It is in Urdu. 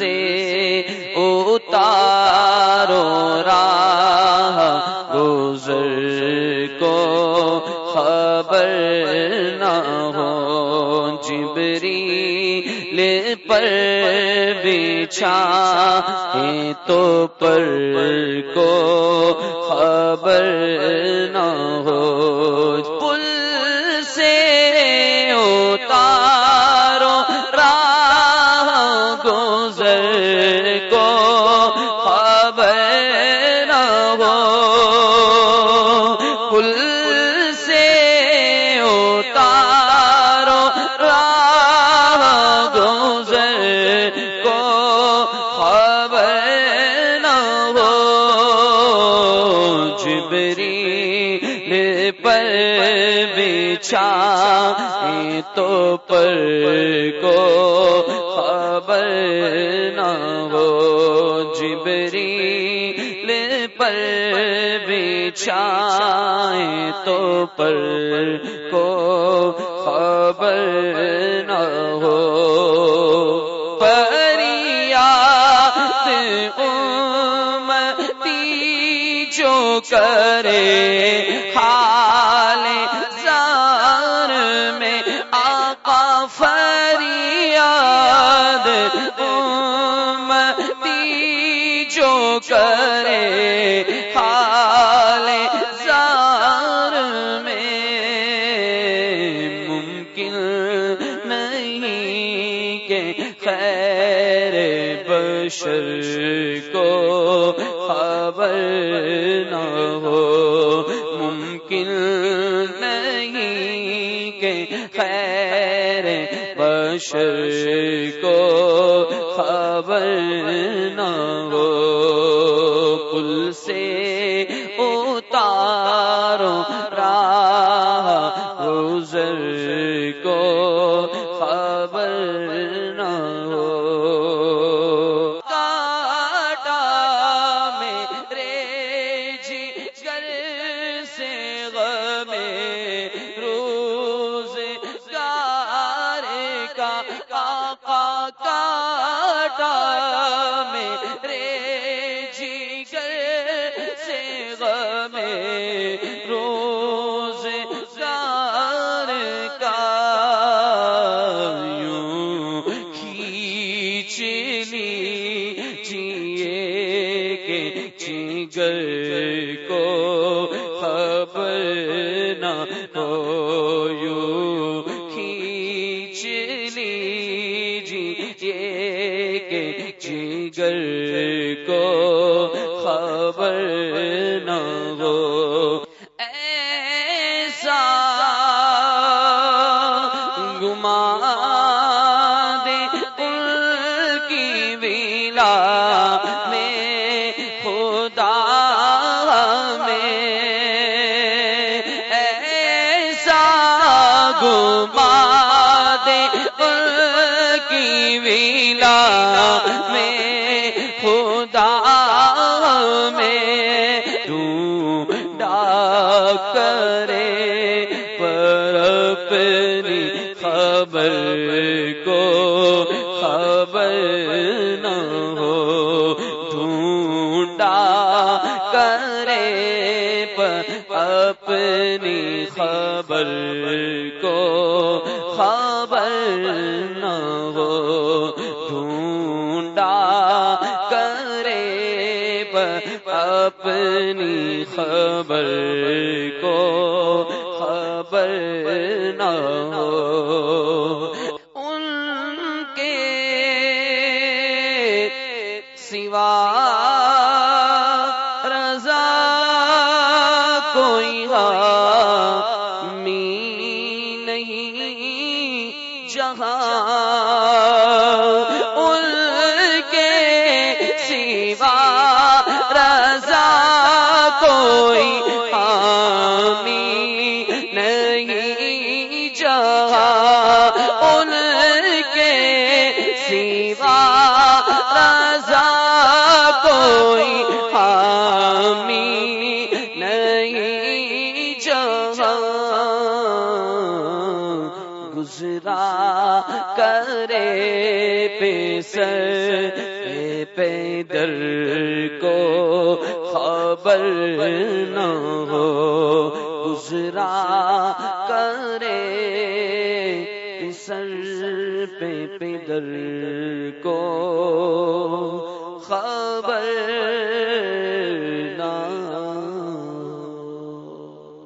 سے اتارو راہ گزر کو خبر نہ ہو۔ جبری لے پر بچھا تو پر کو خبر نہ ہو۔ جبری پر بچھا تو پر کو خبر نہ ہو۔ جبری پر بچھا تو پر کو خبر نہ ہو۔ جو کرے حال زار میں آقا فریاد امتی جو کرے حال زار میں ممکن نہیں کہ خیر بشر ہو، ممکن نہیں کہ خیر بشر کو خبر نہ ہو۔ کل سے اتارو راہ گزر کو۔ میں روز گارے کا آقا کا میرے جگر کو خبر نہ ہو۔ ایسا گما دے ان کی ویلا میں خدا میں۔ ایسا گما دے ان کی ویلا میں خدا میں ڈھونڈا کرے پر اپنی خبر کو خبر نہ ہو، ڈھونڈا کرے پر اپنی خبر کو خبر اپنی خبر کو خبر نہ ہو۔ ان کے سوا رضا کوئی حامی نہیں۔ جہاں ان کے سوا رضا گزرا کرے پیس سر پیدر کو خبر نہ ہو، گزرا کرے سر پہ پیدر کو خبر